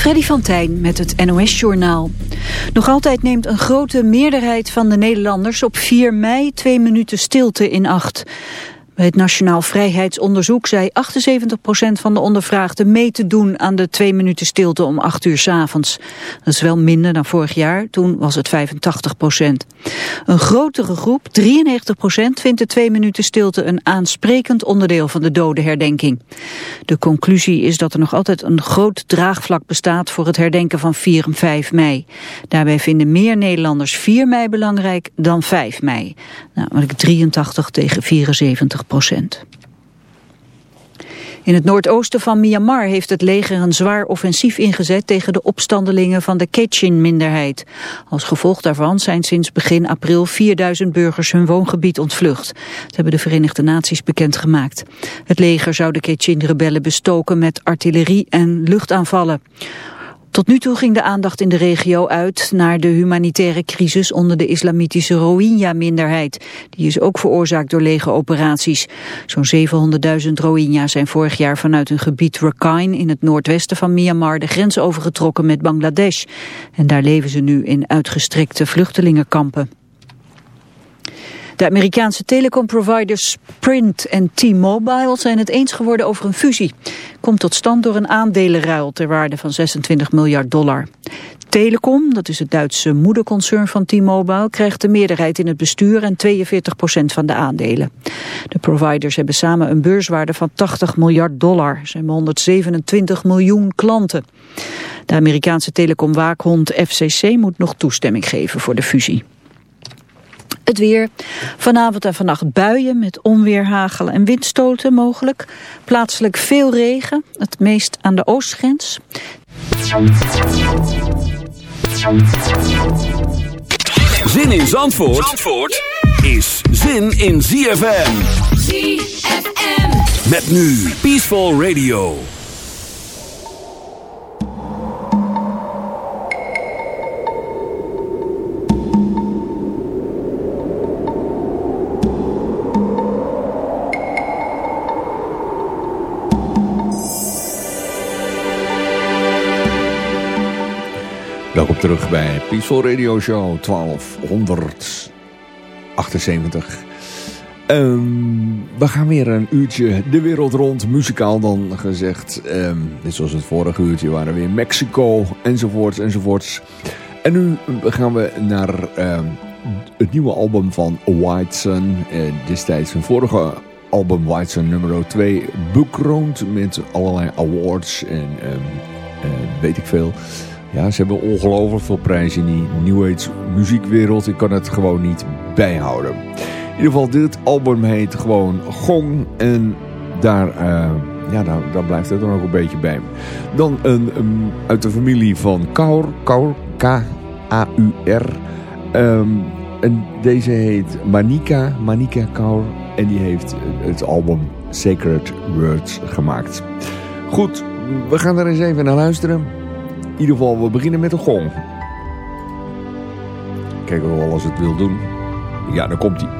Freddy van Tijn met het NOS-journaal. Nog altijd neemt een grote meerderheid van de Nederlanders op 4 mei twee minuten stilte in acht. Bij het Nationaal Vrijheidsonderzoek zei 78% van de ondervraagden mee te doen aan de twee minuten stilte om 8 uur s avonds. Dat is wel minder dan vorig jaar, toen was het 85% Een grotere groep, 93% vindt de twee minuten stilte een aansprekend onderdeel van de dodenherdenking. De conclusie is dat er nog altijd een groot draagvlak bestaat voor het herdenken van 4 en 5 mei. Daarbij vinden meer Nederlanders 4 mei belangrijk dan 5 mei. Nou, 83 tegen 74 procent. In het noordoosten van Myanmar heeft het leger een zwaar offensief ingezet tegen de opstandelingen van de Kachin-minderheid. Als gevolg daarvan zijn sinds begin april 4000 burgers hun woongebied ontvlucht. Dat hebben de Verenigde Naties bekendgemaakt. Het leger zou de Kachin-rebellen bestoken met artillerie en luchtaanvallen. Tot nu toe ging de aandacht in de regio uit naar de humanitaire crisis onder de islamitische Rohingya-minderheid. Die is ook veroorzaakt door legeroperaties. Zo'n 700.000 Rohingya zijn vorig jaar vanuit hun gebied Rakhine in het noordwesten van Myanmar de grens overgetrokken met Bangladesh. En daar leven ze nu in uitgestrekte vluchtelingenkampen. De Amerikaanse telecomproviders Sprint en T-Mobile zijn het eens geworden over een fusie. Komt tot stand door een aandelenruil ter waarde van 26 miljard dollar. Telecom, dat is het Duitse moederconcern van T-Mobile, krijgt de meerderheid in het bestuur en 42 procent van de aandelen. De providers hebben samen een beurswaarde van 80 miljard dollar. Ze hebben 127 miljoen klanten. De Amerikaanse telecomwaakhond FCC moet nog toestemming geven voor de fusie. Het weer. Vanavond en vannacht buien met onweer, hagel en windstoten mogelijk. Plaatselijk veel regen, het meest aan de oostgrens. Zin in Zandvoort, Zandvoort is zin in ZFM. ZFM. Met nu Peaceful Radio. Welkom terug bij Peaceful Radio Show 1278. Um, we gaan weer een uurtje de wereld rond, muzikaal dan gezegd. Um, net zoals het vorige uurtje waren we in Mexico, enzovoorts, enzovoorts. En nu gaan we naar um, het nieuwe album van White Sun. Uh, destijds een vorige album White Sun nummer 2 bekroond met allerlei awards en uh, weet ik veel... Ja, ze hebben ongelooflijk veel prijzen in die New Age muziekwereld. Ik kan het gewoon niet bijhouden. In ieder geval, dit album heet gewoon Gong. En daar, uh, ja, daar, daar, blijft het dan ook een beetje bij. Dan een, uit de familie van Kaur. Kaur, K-A-U-R. Um, en deze heet Manika, Manika Kaur. En die heeft het album Sacred Words gemaakt. Goed, we gaan er eens even naar luisteren. Ieder geval, we beginnen met een gong. Kijken we wel als het wil doen. Ja, dan komt hij.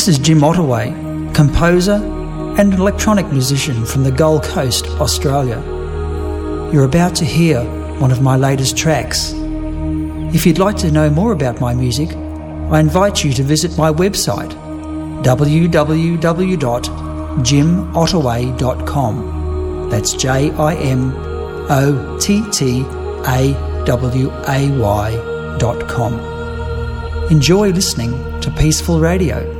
This is Jim Ottaway, composer and electronic musician from the Gold Coast, Australia. You're about to hear one of my latest tracks. If you'd like to know more about my music, I invite you to visit my website www.jimottaway.com. That's J I M O T T A W A Y dot com. Enjoy listening to Peaceful Radio.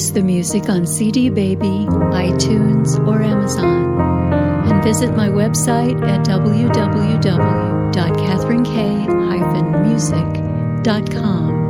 purchase the music on CD Baby, iTunes, or Amazon. And visit my website at www.catherinek-music.com.